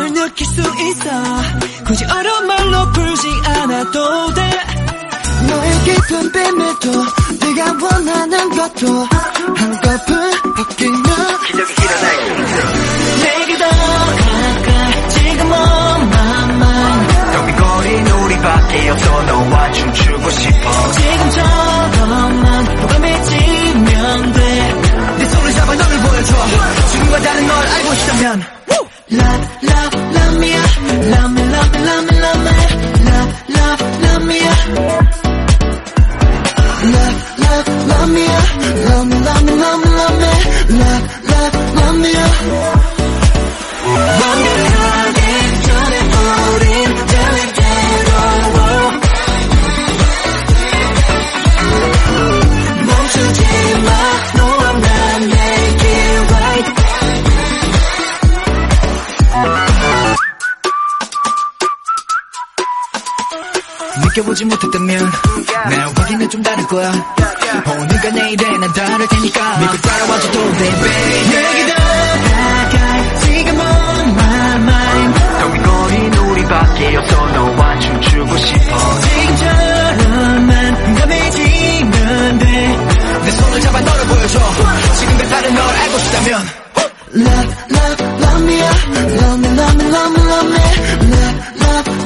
느낄 수 있어. 굳이 어려운 말로 풀지 않아도 돼. 너의 깊은 비밀도 네가 원하는 것도 한꺼풀 Love, love, love me Love 느껴보지 못했다면 나 거기는 좀 다를 거야. 오늘과 내일에 난 다를 테니까 믿고 따라와줘도 돼 b a b 내게 돌아갈 지금 on my mind. 덩거린 우리밖에 없어 너와 춤추고 싶어. 지금처럼만 감해지면 돼내 손을 잡아 너를 보여줘. 지금 내 다른 널 알고 싶다면. Love, love, love me, love me, love me, love me, love me, love, love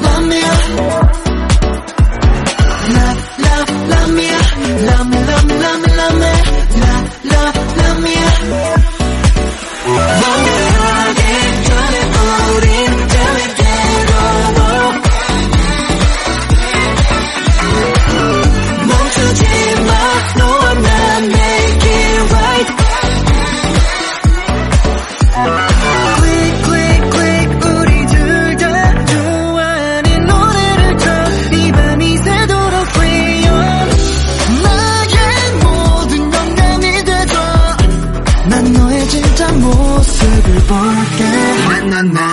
Porque na na na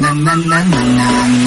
na na na na na na.